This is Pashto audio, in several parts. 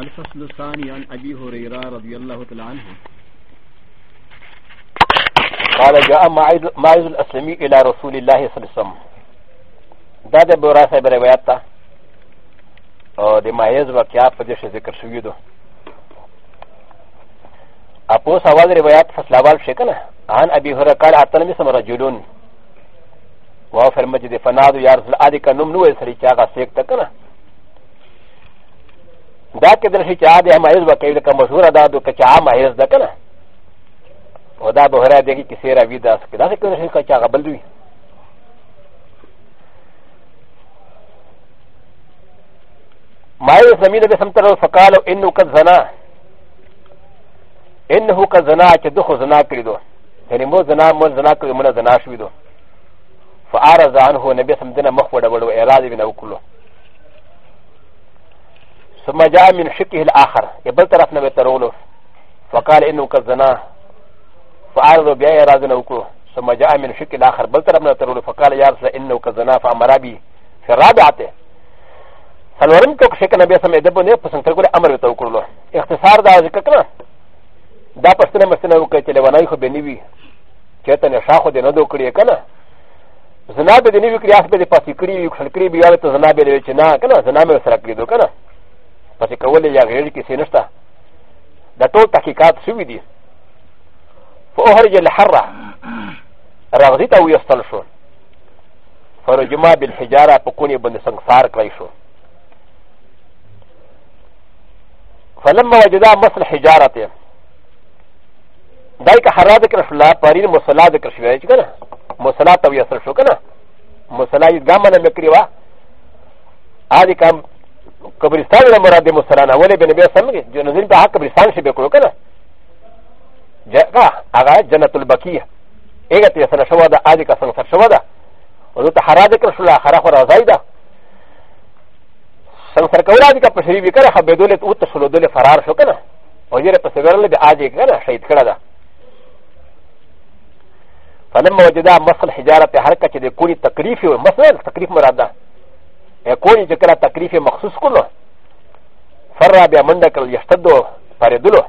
الفصل الثاني عن أبي هريرة رضي الله تعالى عنه قال جاء معيز الأسلمي إلى رسول الله صلى الله عليه وسلم دا د بورا صاحب روایت ته او د معیز واقعات په دې شی ذکر شوي دو اپو سوال روایت فصل اول شي کنه عن ابي هريره قال اتلم سم رجلون وهو في المسجد فنادوا يا رسول الله ادي كنم نو سري چاغه سیک تکنه دا که درشي چې عادي مایز به کوي لکه مشهوره دا د که چې عام مایز ده که نه او دا بهره دی کې کیسې راوي داسې کې داسې کولی شي که چې هغه بل وي مایز زمینه به سم تر فقالو انه قد زنا انه قد زنا چې ده خو زنا کړی دو یعنې مو زنا مو زنا کړی مونږ زنا شوي دو فعارض عنه نبي سم دنه مخ وړه وړو اعراض یې نه وکړو ثم جاء من شقه الآخر يبل طرف نبي ترولو فقال إنه كالزنا فعرض بيا رازنا وكو ثم جاء من شقه الآخر بل طرف نبي ترولو فقال يا رسول إنه كالزنا فأمر بي في الرابعة فالورم كوك شك نبي سمع دبو نيب پسنگ ترگو لأمر بيتا وكرلو اختصار دا ذكر کنا دا پشتنا مستنا وكي چلے ونائي خو بنيوي چهتا نشاخو دي ندو کريه کنا زنا به دې نه وکړي اس به دې پاتې کړی وي خلک لري بیا ته زنا به لوي چې نه کنه زنا به سره کړی دوه کنه پسې کولې یا غیر کې سینشته دا ټول تحقیقات شوي دي فأخرج الحرة رغزي ته ویستل شو فرجما بالحجارة په کونې باندې سنګسار کړی شو فلما وجدا مصل حجارة ته دای که حرا ذکر شولا پرین مصلا ذکر شوی چې کنه مصلا ته ویستل شو کنه مصلا یې ګامنه مکری وا ا دې کم قبرستان ل مراد مسلانا ولې بن بیا سم کې جنزین په حق قبرستان شي به کړو کنه جګه هغه جنت البقیه هغه ته سره شوا ده اج کا څنګه سره شوا ده او ته حراج کړ شو اخره خو راځي ده څنګه سره کولا دي کا په شری وکړه خو به دوله او ته شلو دوله فرار شو کنه او یې په سره له اج کنه شهید کړه ده فلما وجدا مصل حجاره حرکت دې کولی تکلیف او مصل تکلیف مراد ده کولی چې کله تکلیف مخصوص کولو فر بیا منډه کړل یشتدو پارېدلو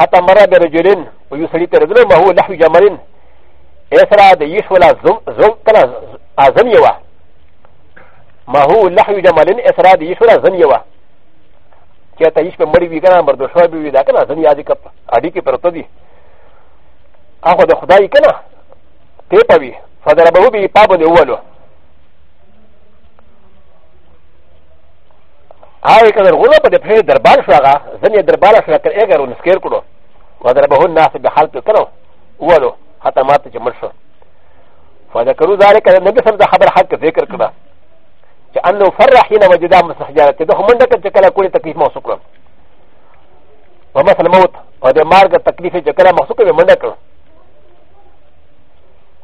حتی مره بیا رجلین په یو سړي تېرېدلو ما هو لحو جمرین ای سره د یش ولا زم کله اعظم یې وه ما هو لحو جمرین ای سره د یش ولا زم یې وه چې ته یش په مړي وي که نه مردو شوی به وي دا که نه زم یادې اډي کې پرته دي هغه د خدای که نه ټیپه وي فضربه به یې پا باندې وولو アイカルゴロパでプレイダーバーシャガ、ゼニアダーバーシャガエガロンスケークロ、ワダバホナフィバハルトカロ、ウォロ、ハタマティジャムシャ。ファダカルザーカルネビサンダハバハカゼクルカラ。ジャンノファラヒナワジダムサジャーティドホモンダカチェカラコリタキモスクロ。ママサルモト、ワダマーガタキリフィジャカラマスクルモンダカル。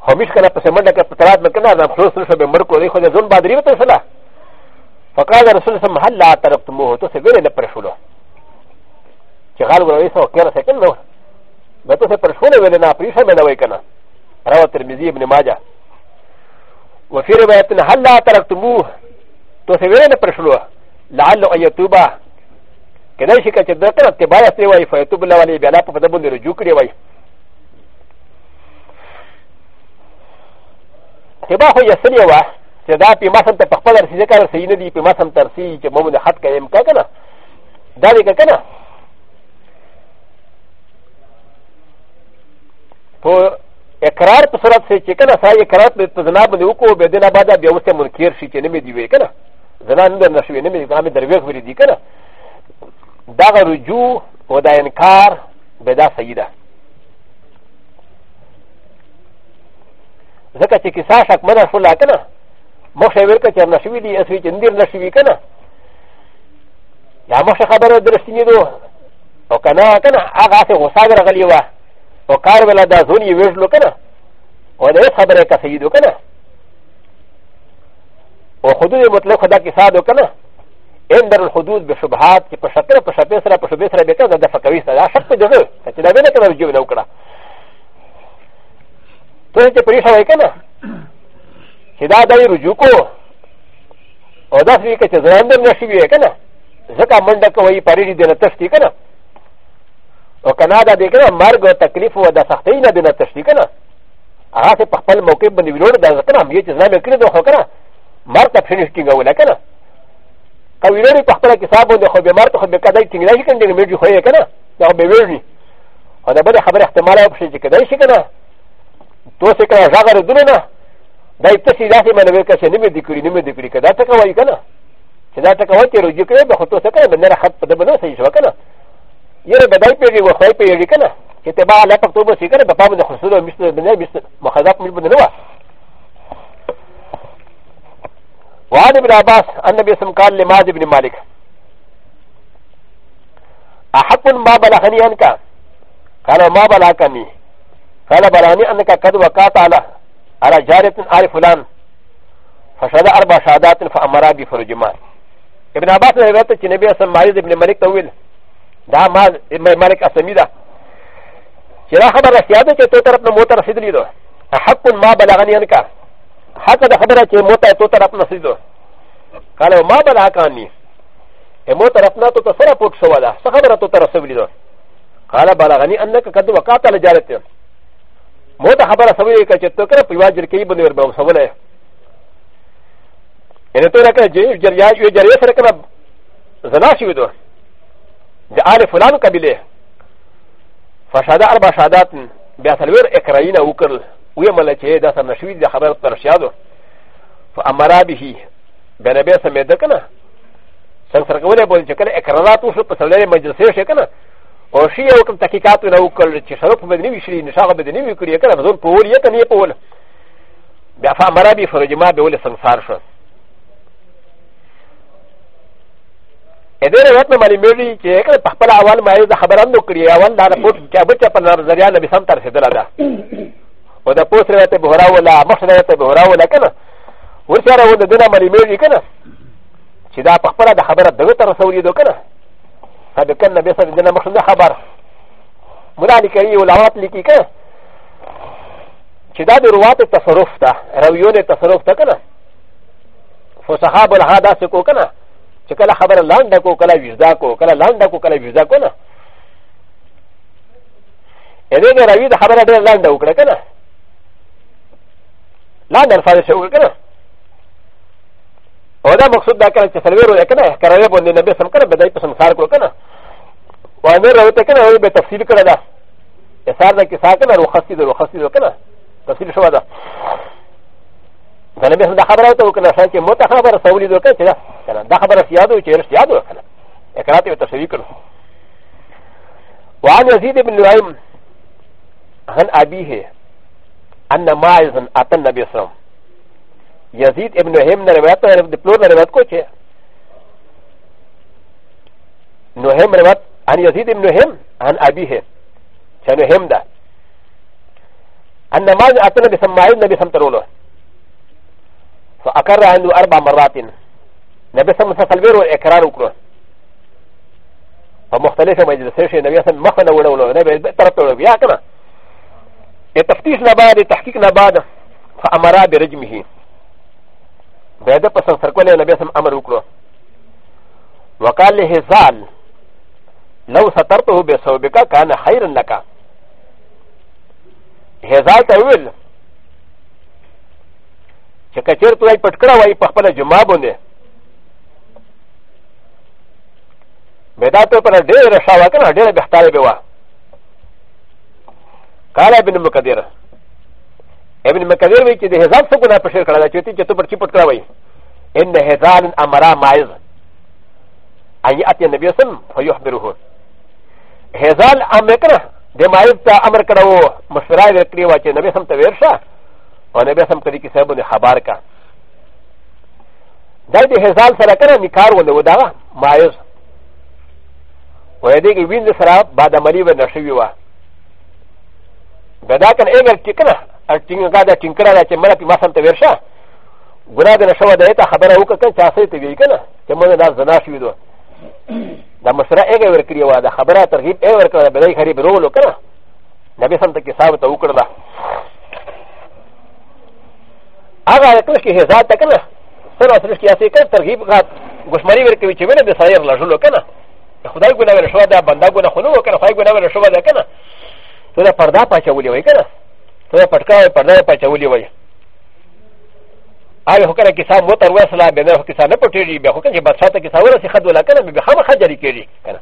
ホミシカラパセモンダカプタラメカナダ、フロスルシャベムコリホデゾンバディリブティフェラ。فقال رسول سم هل لا تركتموه تو سي ويلي نپرشولو چې غال ورويسا وكيرا سيكن نو نتو سي پرشولو ويلي نا پريشا مينا ويكنا روى ترمزي ابن ماجا وفي روايتنا هل لا تركتموه تو سي ويلي نپرشولو لعلو ان يتوبا كدای شي کچ دکره اتباع سي وای فيتوب الله عليه بلا په دبن رجوع کړي وای تبا خو یې سړي وای چې دا په مسم ته په خپل رسیدې کار صحیح نه دی په مسم ترسي چې موږ نه خط کړم کا کنه دا دې کا کنه په اقرار په صورت سره چې کنه سای اقرار په تزنا باندې وکړو به دینه بعد بیا اوسه منکر شي چې نه مې دی وې کنه زنا نه در نشوي نه مې ګامې درويخ ورې دی کنه دا رجوع او دا انکار به دا صحیح ده ځکه چې کیسه شک مده شو لا کنه مخشه ورکه چې نشوي دي اسوي چې ندير نشوي کنه یا مخشه خبره درستینی دو او کنه کنه هغه څه غوسه راغلی و او کار ولا دا زون یې وژلو کنه او دا خبره کا سیدو کنه او حدود مطلق خدا کې سادو کنه ان در الحدود بشبهات چې په شکل په شپې سره په شپې سره به کنه د فقوي سره دا شک دی چې دا به نه کنه جو نه وکړه ته چې پریښه وای کنه چې دا دای رجوع کو او دا سړي کې چې ځان دم نشي وي کنه ځکه منډه کوي پریږي دنه تشتي کنه او کنه دا دې کنه مرګ او تکلیف او د سختۍ نه دنه تشتي کنه هغه څه په خپل موقع باندې ویلوړ دا ځکه هم یې چې ځان وکړي دوه کنه مرګ ته فینیش کیږي ولا کنه که ویلوړي په خپل حساب باندې خو به مرګ خو به کدی ټینګ نه شي کنه دې مېږي خو یې کنه دا به ویلني او دا به خبره احتمال او په شي کې کدی شي کنه تو څه کنه ځاګر دونه نه だいたしだせまねかしねめでくりねめでくりかだたかわいかな。しだたかわてるじくればほとさかならはっぱでもなせいしわかな。やればだいぺりははいぺりかな。けてばらぱともしかればぱむのほするみするねみする。まはだくみぶのわ。わでぶらばす。あんなべすんかんれまでぶりまりか。あはくんまばらはにやんか。からまばらかに。からばらにあんなかかどわかたら。على جارة آل فلان فشهد أربع شهادات فأمر بفرجما ابن عباس روایت چې نبی اسلام مالک ابن ملک ته ویل دا ما ابن ملک اسمی ده چې دا خبره رښتیا ده چې تو طرف نه مو ته رسېدلې ده حق ما بلغني انکا حق دا خبره چې مو ته تو طرف نه رسېدو قال ما بلغني مو طرف نه تو سره پوښ شو ده څه خبره تو طرف رسېدلې ده قال بلغني انك قد وقعت على جارته もたはばらさびかちとか、ピワジキーブルバーサウレ。エレトラカジェイジャリア、ジャリアセレクラザナシウド。ジャアレフランカビレ。ファシャダアバシャダーン、ビアサルエクライナウクル、ウィアマレチェダサナシウィザハバラパシャド。ファアマラビヒ、ベレベサメデカナ。サンサルゴレボンジェケエクララトウシュプサレマジェセシェケナ。او شي یو کوم تحقیقات نه وکړل چې شرف به نه وي شي نشاغه به نه وي کړی کنه زور په ول یته نه په ول بیا فا مرابي فرجما به ول سنسار شو ا دې روایت نه معلومیږي چې کله په خپل اول مایز خبر هم وکړي اول دا رپورټ چې بچا په نظریه نبی سم تر رسیدل ده او دا پوس روایت به هورا ولا مخ روایت به هورا ولا کنه ورسره ود دنه معلومیږي کنه چې دا په خپل د خبره دغه تر رسولې دوه کنه ا ب ك ن ب ي س ر د ن ا مخشن خبر ملالي كري ولاوات لكي كان شداد روات التصرف تا رويون التصرف تا كنا فصحاب الهادا سكو كنا شكلا خبر لاندا كو كلا ويزدا كو كلا لاندا كو كلا ويزدا كنا ا ل ي ن ا رويد خبر لاندا وكلا كنا لاندا الفارس وكلا و ل ا مقصود ذكر ان تسلوير لكن كرهب ان النبي صلى الله عليه وسلم بدأ يسمى كنا وانا رأيت كنا هو بتفصيل كنا دا يسار ذاك ساكنا رخصي ذا رخصي ذا كنا تفصيل شو هذا فالنبي صلى الله عليه وسلم كنا شاك موتا خبر سولي ذا كنا كنا دا خبر سيادو يشير سيادو كنا اكراتي بتفصيل كنا وعن يزيد بن نعيم عن أبيه أن ماعز أتى النبي صلى الله عليه وسلم يزيد ابن هم نروات دبلور نروات كوشي نهم روات عن يزيد ابن هم عن أبيه شانو هم ده أن ما أتنا بسماعيل نبي سمترولو فأكرر عنده أربع مرات نبي سمت سلبيرو إكرار وكرو فمختلفة مجلسيش نبي سمت مخنا ولولو نبي ترتولو بيا كنا التفتيش نبادي تحقيق نبادي فأمرا برجمه بیا د په سر سرکلی نبی سم امر وکړو وقال له ځان لو سترته به صوبکا کان خیر لك هزال ته ویل چې کچیر ته پټ کړه وای په خپل جمعه باندې بدا ته پر ډېر شاوه کنه ډېر بهتره به وا قال ابن مقدره ابن مكاذير وي چې د هزار څه ګناه په شر کړه ده چې ته پر چی پټ کړوي ان هزار امرا مایز ان یاتي النبي صلی الله علیه وسلم فيخبره هزار امکره د مایز ته امر کړو مشوره یې کړی و چې نبی سم ته ورشه او نبی سم کړي کې صاحب خبر کا دا د هزار سره کړه نکار ونه و دا مایز و دې کې وین سره بعد عملی و نشوي و دا دا کنه اګر چې کنه ا ت ي ن غ ا د ا تنكرا د ا تمرا في مصر تبرشا غنا د نشوى د ا ت ا خبر او كان تاسيت بيكنا كمان د ا زنا شويدو د مصر ايه وركري و د خبر ترغيب ايه وركرا بداي خريب رولو كنا نبي سمتك صاحب توكرا هذا كلش كي هزات تكنا سنة سلسكي اسي كان ترغيب غات غشمري وركري چمنا بسائر لجلو كنا خدای ګناه ورشوه دا بندا ګناه خنو کنه خدای ګناه ورشوه دا کنه ته دا پردا پاچولې وای کنه ته پټکا پرده پچولی وای اوی هکره کسان وتر وسلا به نه کسان نه پټیږي به هکره بادشاہته کسان ورسې خد ولا کنه به خامخا جاری کیږي کنه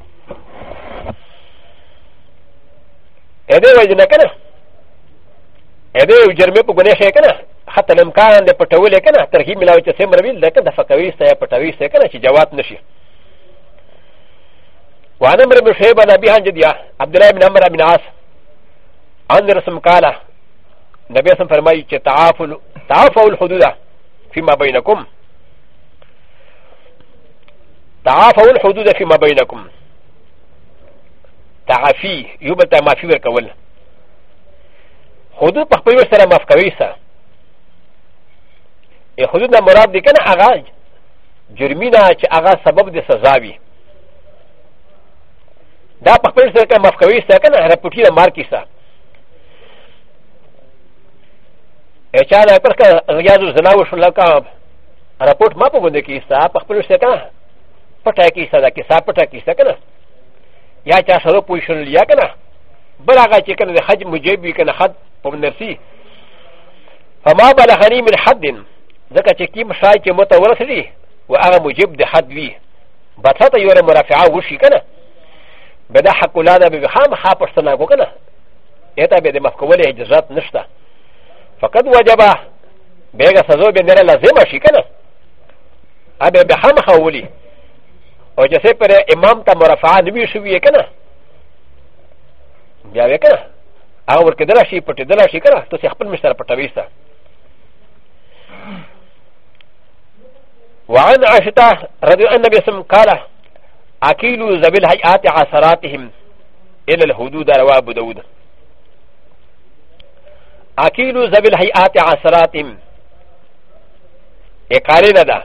ا دې وای نه کنه ا دې جرمه په ګناه شي کنه حتی امکان د پټولې کنه ترغیب ملاوي چې سمره ویل لکه د فقوي سه پټوي سه کنه چې جواب نشي وانا مرمشيبه نبي هنجديا عبد الله بن عمرو بن عاص ان رسم قاله نبي سم فرمائي كي تعافل تعافوا الحدود فيما بينكم تعافوا الحدود فيما بينكم تعافي يبتا ما في وركول حدود په خپل سره معاف کوي سا ا حدود نه مراد دي کنه هغه جرمینه چې هغه سبب د سزا وي دا په خپل سره معاف کوي سا کنه رپټي د مارکی سره چا دا پر کا ریاض الزنا وشو لکا رپورٹ ما په باندې کیسه په خپل څه کنه پټه کیسه دا کیسه پټه کیسه کنه یا چا سره پوښتنه لیا کنه بل هغه چې کنه د حج مجیب کنه حد په نفسي فما بلغني من حد ځکه چې کیم شای چې متورث دي و هغه مجیب د حد وی بته ته یو مرافعه وشي کنه بدا حق ولاده به خام خا پښتنه کو کنه اته به د مفکوله اجازه نشته فقد وجبه بيغا سزو بندر لازم شيكنا ابي بهم خولي او جسے پر امام تا مرفع نبی شوی کنا بیا وکنا هغه ورکه دلا شي پټ دلا شي کنا ته خپل مشتر پټوي ستا وعن عشتا رضي الله عنه بسم قال اكيلوا ذبل هيئات عثراتهم الى الحدود رواه ابو داود اكيلو زبل هيئات عسراتهم اقالنا دا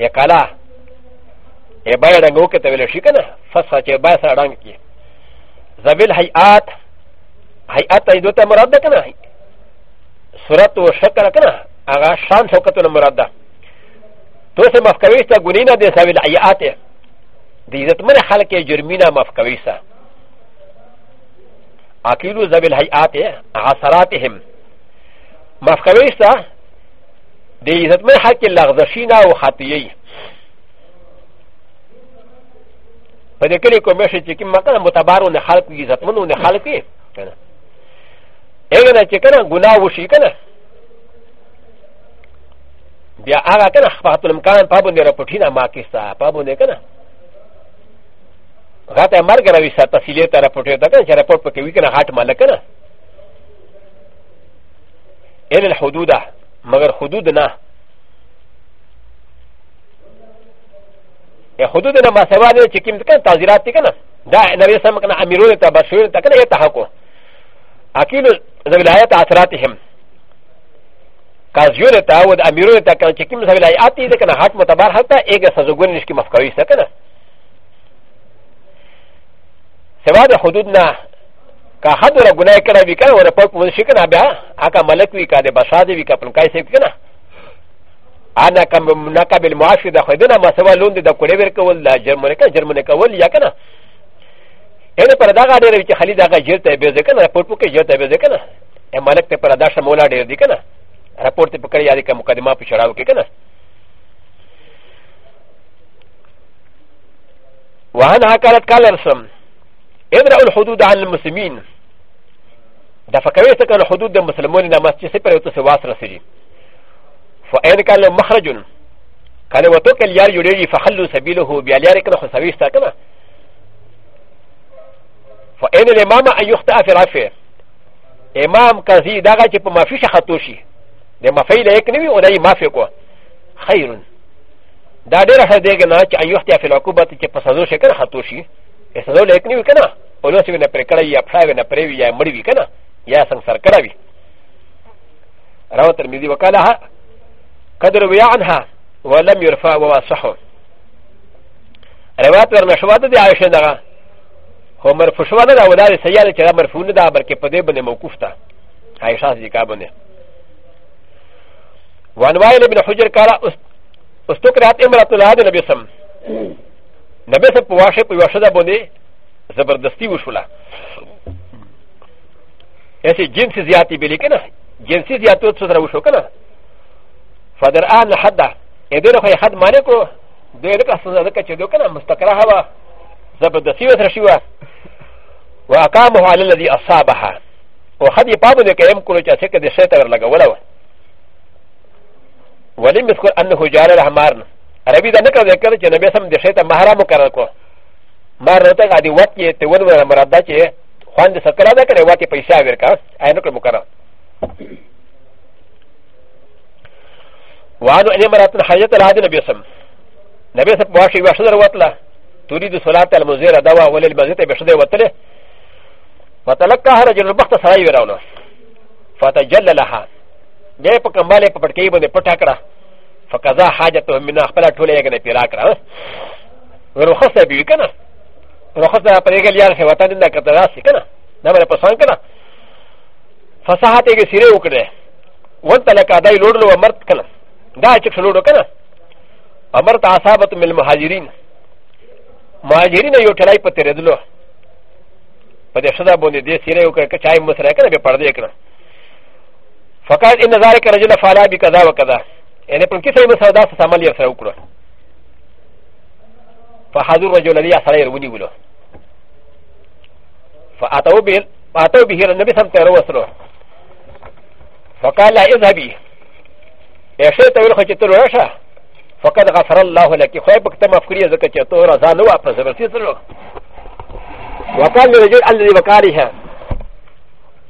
اقالا ابايا رنگو كتا ولو شكنا فصا چه بايا سر رنگ كي زبل هيئات هيئات تاين دوتا مراد دا كنا صورت و شكنا كنا اغا شان شوكتو مراد دا تو سه مفکویستا گنینا دی زبل هيئات دی عزتمن خلق جرمینا مفکویستا اكيلو زبل هيئات عصراتهم مفكويستا دي زتمي حق اللغزشينا وخطيي فدي كلي كوميشي تيكي مكان متبارو نخالق يزتمنو نخالق كنا ايغنا تيكنا غنا وشي كنا بیا هغه کنه خپل امکان پابند راپټینا ما کیسه پابند کنه غا ته مرګ راوي سا تفصیلي ته راپورټ یو دغه چې راپورټ پکې وی کنه هاټ مال کنه ال الحدود مگر حدود نه ا حدود نه ما سوا دې چې کوم کنه تعزیرات کنه دا نبی سم کنه امیرونه ته بشویر ته کنه ته حق اكيد ولایت اثراتهم کازیونه ته او امیرونه ته کنه چې کوم ولایت دې کنه هاټ متبار هتا ایګه سزګون نشکی مفکوي سکنه سوا د حدود نه کا حد ولا ګناه کړه وی کنه ولا پک مون شي کنه بیا اګه ملک وی کنه بسا دی وی کپن کای سیب کنه انا کم منقب المعاش د خدنه ما سوا لوند د کوړې ور کول لا جرمنه کنه جرمنه کول یا کنه ان پر دا غاډه وی چې خلی دا غا جیرته به ځکنه پټ پکې جیرته به ځکنه ا ملک ته پر دا شمولا ډیر دی کنه راپورته پکړی یاري کا مقدمه په شراو کې کنه وعن هكذا قال رسول ابرا الحدود عن المسلمين دا فكوي تكن الحدود المسلمون نما تسيبر وتسواس رسجي فأين كان مخرج كان وتوك اليار يريد فخلوا سبيله بياليار كان خسويستا كما فأين الإمام أن يخطأ في رافع إمام كزي داغا جب ما فيش خطوشي لما فيل يكنوي وداي ما فيكو خير دا دير حديقنا أن يخطأ في العقوبة جب فسادوشي كان خطوشي ا س ل و ل ا ك ن ي و ك ن ا و ل و س ي و ن ا ب ر ك ر ا ي ا ب ح ا و ن ا ب ر ي و ي ا م ر ي و ي ك ن ا ي ا س ن س ر ك ر ا و ي ر و ت ر م ي د ي و ك ا ل ه ا قدر و ي ع ن ه ا ولم يرفع و و ص ح ه ر و ا ت و ر ن ش و ا د د ي ع ش ن ا هو مرفوع و ن ا و ل ا ر س ي ا ل ك ر ا مرفوع ن د ا ب ر ك ب د ي ب ن موقوف ت ا ع ي ش ا ز ي ك ا ب ن ه وانواع ابن حجر قال استقرات امرأة الهادي نبي سم なべさぽわしぽわしだぼね、ザバダスティウシュラ。やせ、ジンシズヤティビリケナ、ジンシズヤトツザウシュカナ。ファダアンハダ、エデロハイハダマレコ、デレカスザケチドカナ、ムスタカラハワ、ザバダシウシュワ、ワカモハレレディアサバハ。و خ د ي بابو دي كيم كولو چا سكه دي شتا ورلغه ولا ولم يذكر انه جعل الحمار ربي دا نكر ذكر چې نبي سم د شي ته محرم وکړل کو ما رته غادي وخت یې ته ور مراد دا چې خوان دې سکرا دا کړي واته پیسې ورکا اې نو کړم کړه وانو ان مرات حیات العاد نبي سم نبي سم واشي واشدر وتلا تريد صلاه المزير دوا ولل المزيد بشده وتله فتلقاها رجل البخت سراي وراولو فتجللها دې په کمباله په پټکی باندې پټا کړه فقضا حاجته من خپل ټوله یې کنه پیرا کړه رخصت به کنه رخصت پر یې لار څخه وطن نه کړه راسي کنه دا به پسان کنه فصاحت یې سیره وکړه وانت لك ادای لوړلو امرت کنه دا چې لوړو کنه امرت اصابت من المهاجرین مهاجرین یو ټلای په تیرېدلو په دې شدا باندې دې سیره وکړه چې چای مسره کنه به پردې کنه فقط ان ذلك رجل فعل بكذا وكذا ا ن ه پر کیسه به سودا سه عمل یې سره وکړو فحضر رجل الذي اسرى يروني ولو فاتوا به فاتوا به النبي صلى الله عليه وسلم فقال اذهبي اشيت ويل خجت الرشا فقد غفر الله لك خيبك تم افكري زكاه تو رضا نو اپس برسي تلو وقال لرجل الذي وقالها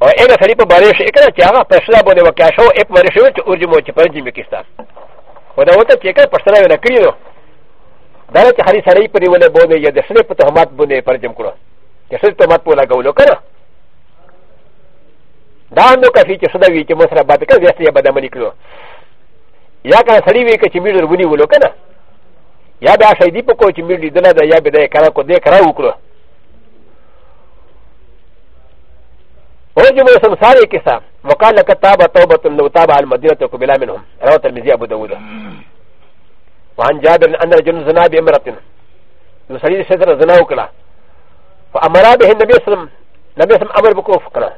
و انا سليب باريش اكنا تياغا پرسلا بوده وكاشو اپ ورشو چه ارجمو چه پرنجي مكستا و دا وطا چه کن پرسلا ونا کریدو دانا چه خري سرعي پري ونا بوده یا دسنه پا تهمات بوده پرنجم کرو چه سر تهمات بولا گولو کرو دا اندو کفی چه صدا وی چه مصر بات کن زیست یا بدا منی کرو یا کن سرعي وی که چه میدر ونی ولو کنو یا بیا شایدی پا کو چه میدر دنا دا یا بدا کرا کو دے کرا وکرو و ج م ع سمسار ا ك س ا وقال كتاب توبه لوتاب على ا ل م د ي ن ة وكبلا منهم رواه الترمذي ابو داود وعن جابر ان رجل زنا ب ا م ر ة يسري صدر زنا وكلا ف أ م ر به النبي صلى الله عليه وسلم امر بكوف كلا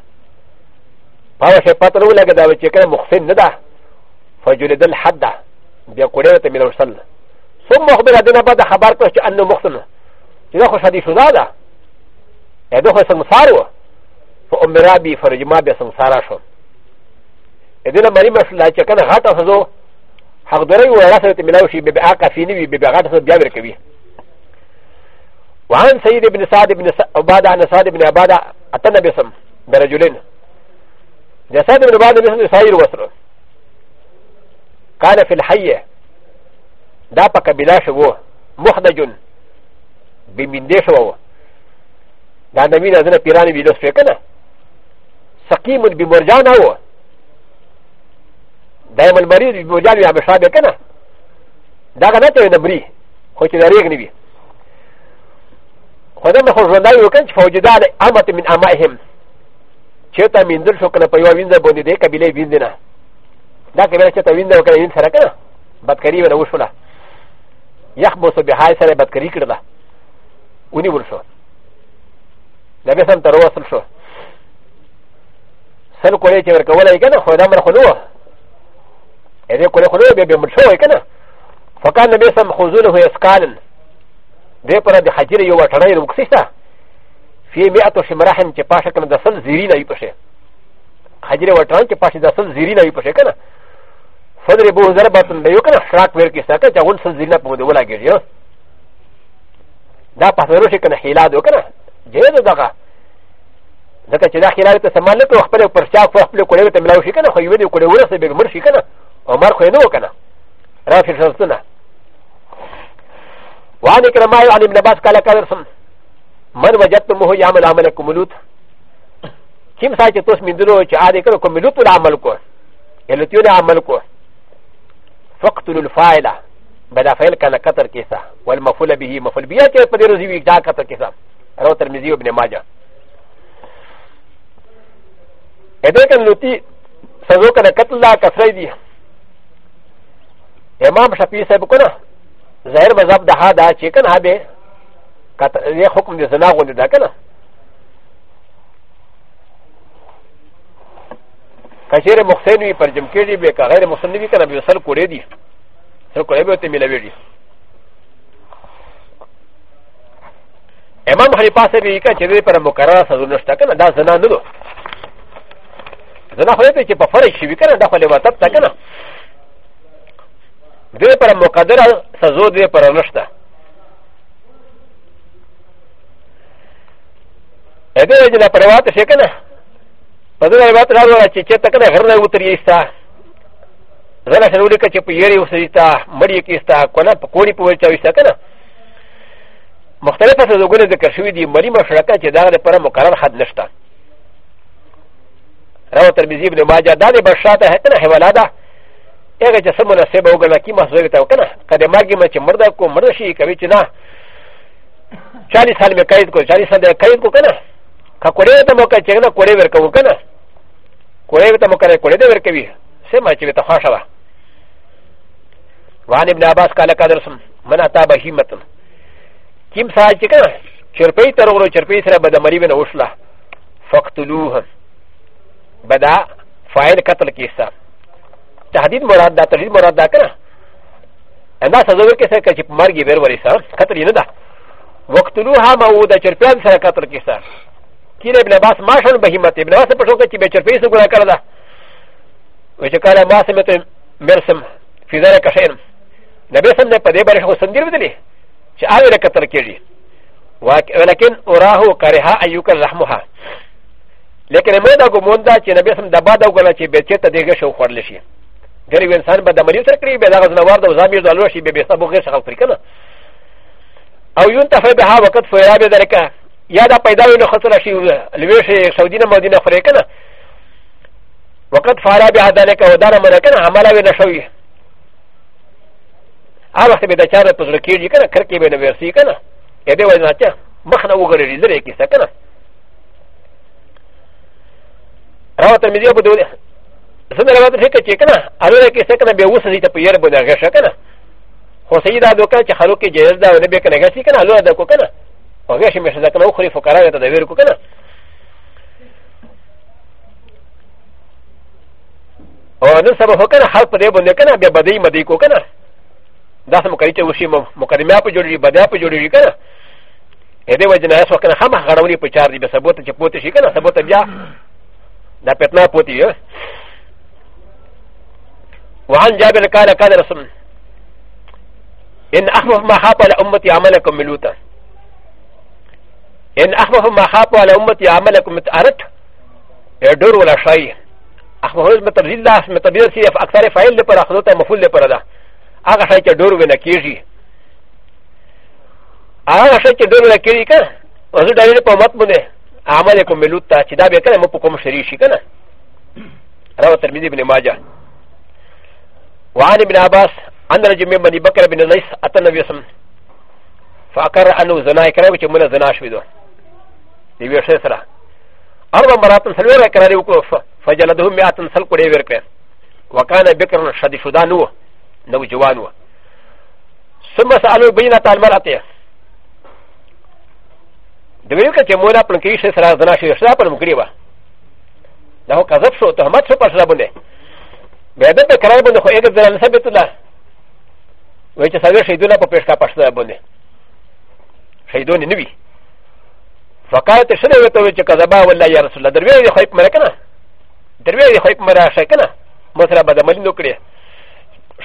فهو شيء قاتلوا لك دعوه شكرا مخفين ندى فجلد الحد بكوريه من الرسل ثم اخبر ادنا بعد خبرته انه مخفين اذا خشى دي شنادا يدخل سمساره فأمرا بي فرجما بي سمسارا شو إذن مري مسلا چه كان غاتا سزو حق دري ورسل تملاو شي ببعا قفيني بي ببعا غاتا سزو بيابر كبي وعن سيد بن سعد بن عبادة عن سعد بن عبادة أتنا بسم برجلين جسد بن عبادة بسم يساير وسر كان في الحية دا پا قبلا شو مخدجن بمندش وو دا نمين ازنا پیرانی بیدوس فکر نه سقيم بمرجان هو دائما المريض بمرجان يا بشابه كنا داغه نه ته دبري خو چې دریګ نه وي خو دا خو ژوندای وکړي چې فوجدا د امت من امائهم چېرته میندل شو کنه په یو وینځ باندې دې قبیله ویند نه دا قبیله چې ته ویند وکړي وین سره کنه بدکری ونه وشوله یخ بوسو به حال سره بدکری کړله ونی ورشو نبی سم تر وصل شو سل کولی چې ورکولی که نه خو دا مر خو نه و د کولی خو نه بیا بیا مړ شوی که نه فکان نبی سم خوزونه هو اسکالن دې پره د حجر یو وټړی روکسي شته فی مئتو شمرحم چې پاشه کنه د سل زیری نه وي پشه حجر وټړن چې پاشه د سل زیری نه وي پشه که نه فدر بو ضربتن به یو کنه شراک ور کې ساکه چې اول سل زیری نه په مده ولاګیږي دا پاسره شي کنه حیلاد وکنه جهاد دغه ځکه چې دا خلال ته سامان نه کړو خپل پر شا خپل کړی ته ملاو شي که نه خو یوه دې کړی ورسې به مړ شي که نه عمر خو یې نه و که نه رافي شرطونه وعن اكرمائي عن ابن عباس قال قال رسم من وجدتموه يعمل عمل كملوت كم ساعه توس من دلو چې عادي کړو کملوت العمل کو یلتیونه عمل کو فقتل الفاعل بدا فعل کنه قطر کیسه والمفعول به مفعول به کې په دې روزي وی دا قطر کیسه رو ترمذی ابن ماجه エベカンルティサゾカナカトラカフレディエマムシャピーサブコナザエマザブダハダチェケンハベカタレホコンデザナウンデダカナカシェレモセニパジムキリベカレモセニビカナビサルコレディサルコエベテミレベリエマムハリパセビカチェレパラモカラサゾノスタカナダザナノド زه نه خو ته چې په فرق شي کنه دا خو لباتت ته کنه دوی پر مقدره سزو دوی پر نشته ا دې وجه دا پرواته شي کنه په دې روایت راغله چې چې تکنه غر نه وتري استا زنه شنو لیکه چې په یری وسېتا مړی کې استا کنه په کوړی په ولچا وسېتا کنه مختلفه سزوګونه ذکر شوې دي مړی مشرکه چې دا لپاره مقرر حد نشته رواه ترمذي بن ماجه دا د بشات هکنه حوالاده هغه چې سم مناسبه وګڼه کی محسوب ته وکنه کله مرګ مې چې مردا کو مردا شي کوي چې نه 40 سال مې قید کو 40 سال قید کو کنه کا کوړې ته مو کا چې نه کوړې ورکو کنه کوړې ته مو کنه کوړې دې ورکوي سم چې ته خوښه ده وان ابن عباس قال قدرسم من اتا بهیمتن کیم ساج کنه چرپې تر ورو چرپې سره بد مریبه نه وشله فقتلوهم بدا فاعل قتل کیسا تحدید مراد دا تحدید مراد دا کنه اندا سزا ورکې سره چې مرګي بیر وری سره قتل نه ده وقتلوها مودا چرپیان سره قتل کیسا کینه ابن عباس ماشن بهیمت ابن عباس پښو کې چې به چرپی سره ګناه کړل دا و چې کاله ما سمته مرسم فی ذلک شین نبی سم نه پدې باندې خو سندیر ودلی چې آوی قتل کیږي ولكن اراه کرها ایوک رحمها لكن ما دا ګمون دا چې نبی سم د بادا وګڼه چې به چېرته دغه شو خورل شي ګریو انسان به د مریض سره کړي به دغه ځنوار د وزامیر د لوشي به بهسته بوغه شغل پرې کنه او یون تفې به ها وخت فورا به درکه یا دا پیدا وي نو خطر شي لوي شي سعودي نه مدینه خوري کنه وقت فارا به ذلك ودار من کنه عمل وي نشوي هغه وخت به د چاره پزړه کېږي کنه کرکې به نه ورسي کنه یا به وځي مخ نه وګرځي لري کیسه کنه رواه ترمذي ابو داود زنه روایت فکر چې کنه اړه کې څه کنه به وسه دې ته پیر بده غشه کنه خو سیدا دوکه چې خلکو کې جایز ده نه به کنه غشي کنه اړه ده کو کنه او غشه مشه ده کنه خو فقرا ته د ویر کو کنه او نن سبا هو کنه خلک په دې باندې کنه به بدی مدی کو کنه دا سم کوي چې وشي مقدمه په جوړي بدیا په جوړي کنه ا دې وجنه اسو کنه خامخ غړولې په چار دي به سبوت چې پوت شي کنه سبوت بیا دا پتنا پوتی ہے وعن جابر قال قال رسول ان اخوف ما خاف على امتي عملكم ملوتا ان اخوف ما خاف على امتي عملكم متارت يدور ولا شيء اخوف المتبذل لا متبذل سي اكثر فاعل پر اخذته مفعول پر دا هغه شي چې دور ونه کیږي هغه شي چې دور ونه کیږي که وزو دلیل په مت باندې عمل کوم ملوت ته چې دا به کنه مو په کوم شری شي کنه راو ترمذی ابن ماجه وعن ابن عباس ان رجل من بني بكر بن نيس اتى النبي صلى الله عليه وسلم فاقر انه زنا کړو چې موږ زنا شوی دو دی وی شې سره اربع مرات سلوه کړی وکړو فجلدهم مئات سل کړی ورکړه وکانه بکر شدی شدان وو نو جوان وو ثم سالو بینه المرأة でもよくてもらプロキシスラザナシューサープログリバー。なおかざしょとはまつパスラブネ。ベルトカラブのホエルザンセベトラ。ウェイチサルシドナポペスカパスラブネ。シドニビ。ファカーテシュレウトウェイチカザバーウェイヤーソラダルウェイホイプマラカナ。ダルウェイホイプマラシャカナ。モスラバダマリノクリア。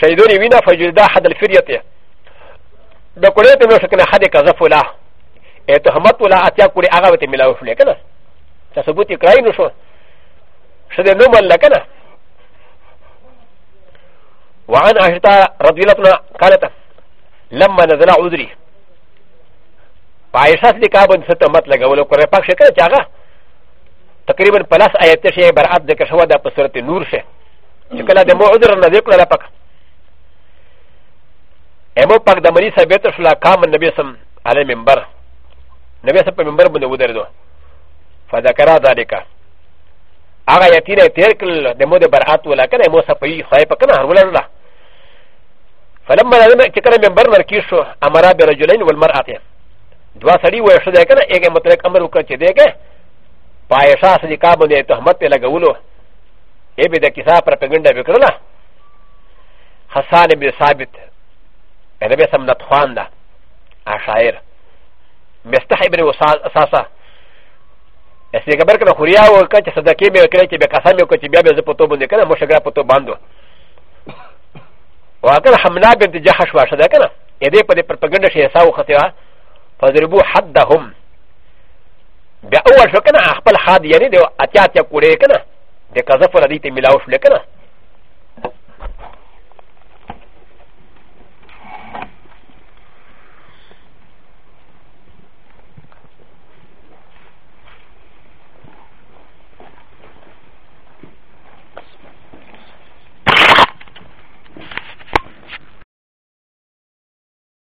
シドニビナファジュダハダルフィリアティア。ドコレートのシャカナハデカザフォラ。ته همت ولا اتیا کوری هغه ته ملاو شو کنه ته ثبوت کرای نو شو شد نو مل کنه وعن عائشة رضي الله عنها قالت لما نزل عذري فعائشة لكابن ستمت لغولو قرر پاک شکر چاگا تقریبا پلاس آیت شے برعات دکر شوا دا پسورت نور شے چکلا دا مو عذر نذیق للا پاک ایمو پاک دا مریسا بیتر شلا کامن نبی سم علی منبر ن ب ي س ب م ب ر بن ودر دو فذكر ذلك اغا يتيرا تيركل دمو د برات ولا كان مو سبي خاي پکنا هر ولا الله فلما لم تكن منبر نركيشو امر برجلين والمرأة دوا سړي وشو ده کنه اګه متلک امر وکړ چې دګه پایشا سړي کا باندې تهمت په لګولو اے به د کیسه پر پګنده وکړه حسان بن ثابت نبی سم نتخوان ده اشاعره مستحي بن اساسا اسي خبر کړه خوریا او کچ صدقه مې وکړه چې به قسم یې وکړه چې بیا به زه پتو باندې کنه مشګرا پتو باندو واکر حمنا بنت جحش واشه ده کنه اې دې په دې پرپګند شي حساب وخته وا فضربو حدهم بیا اول شو کنه خپل حد یعنی د اتیا اتیا کوړې کنه د قذف ردی ته ملاو شو کنه